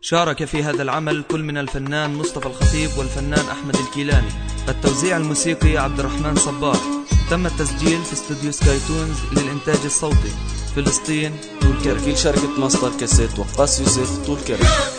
شارك في هذا العمل كل من الفنان مصطفى الخطيب والفنان أحمد الكيلاني. التوزيع الموسيقي عبد الرحمن صباح. تم التسجيل في استوديو سكاي تونز للإنتاج الصوتي. فلسطين طول كرك. شركة مصدر كاسيت وقاس يوسف طول كرك.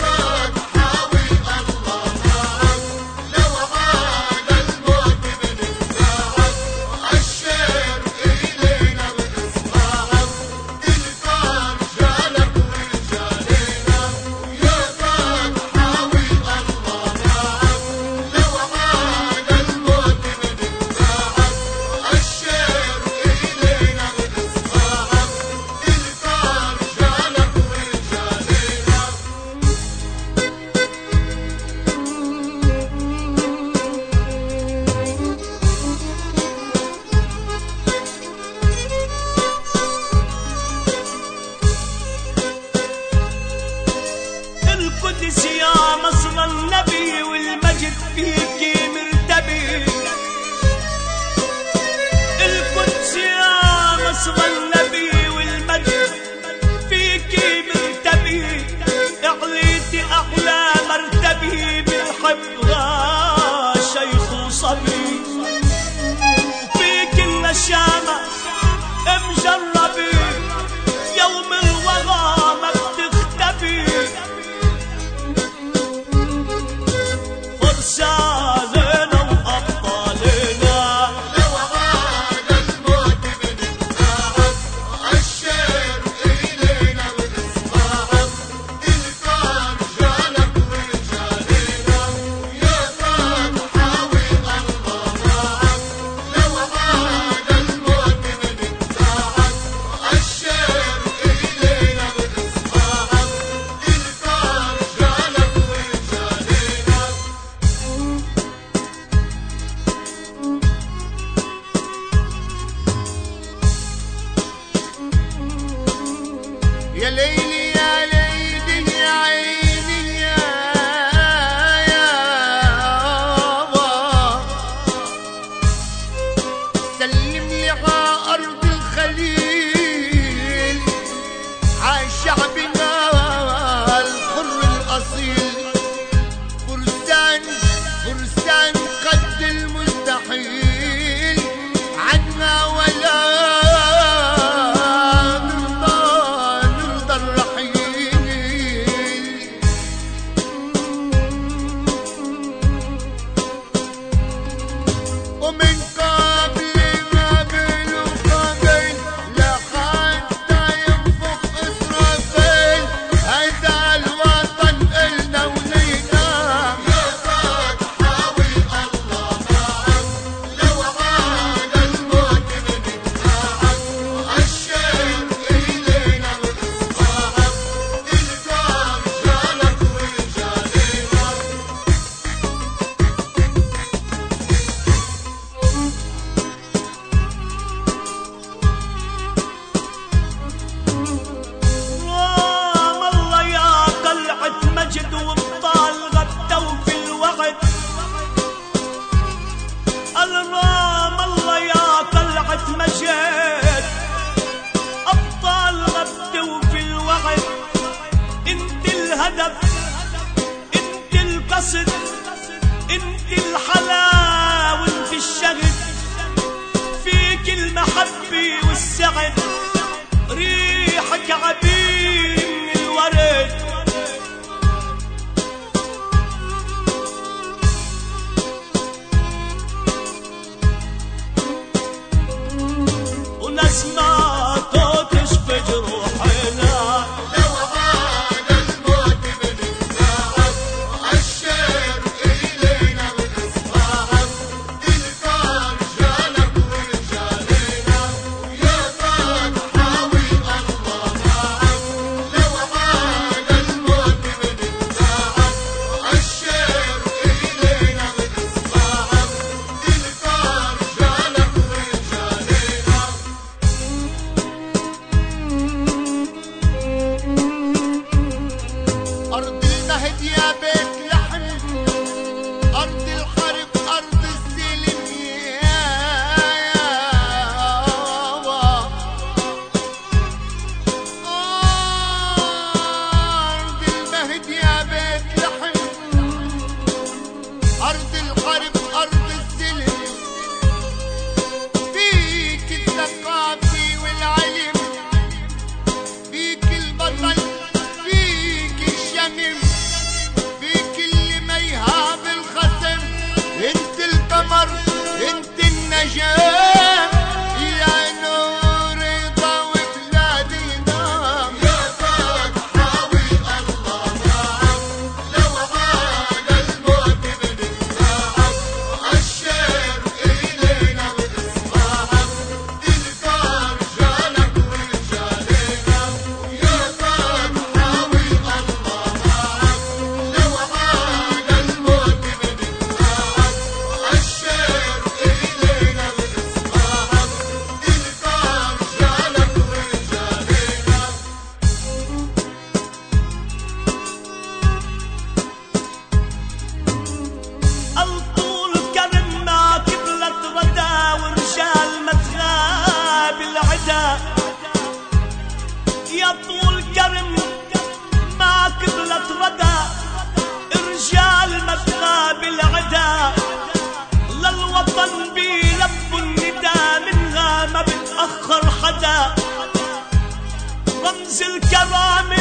shall حبي والسعد ريحك عبيد صوبا بيلبوا النداء من غامة بتأخر حدا. رمز الكرامة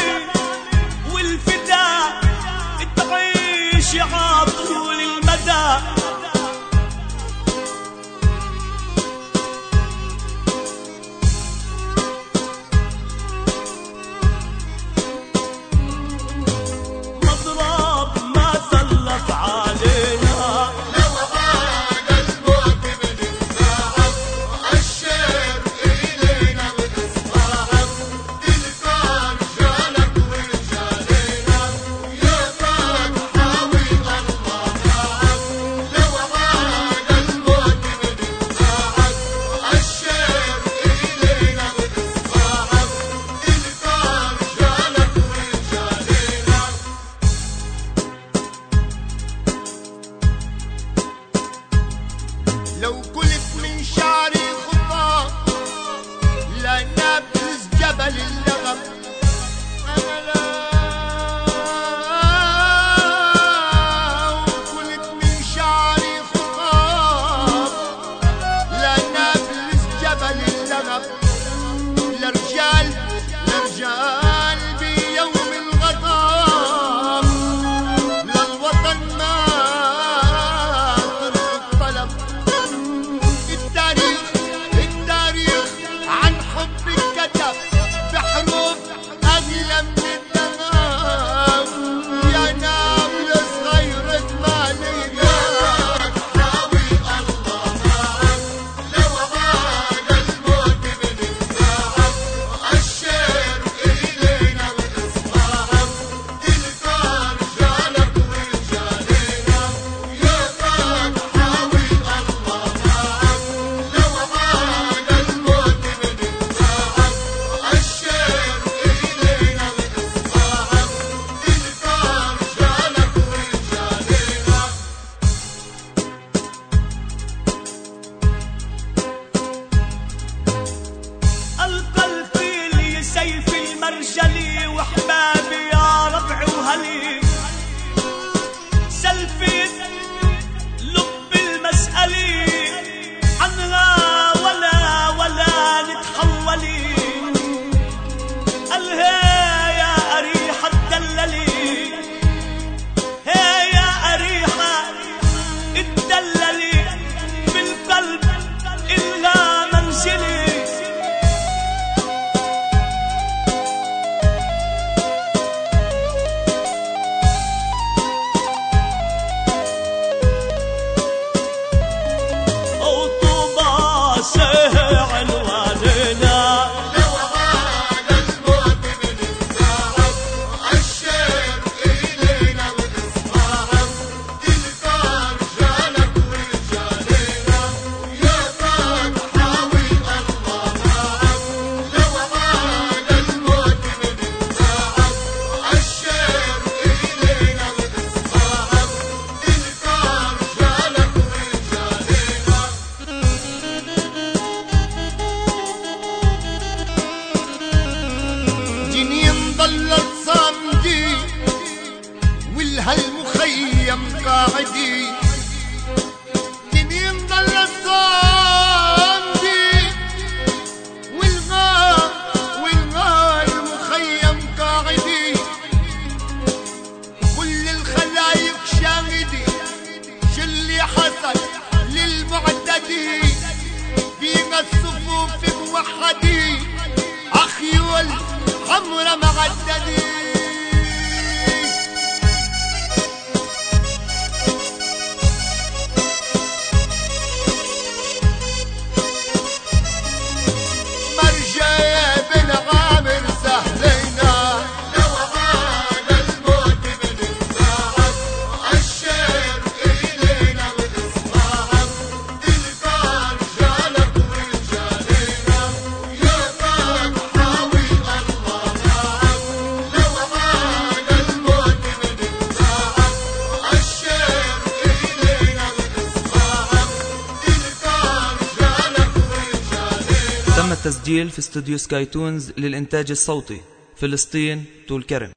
تسجيل في استوديو سكاي تونز للإنتاج الصوتي فلسطين طول كرم.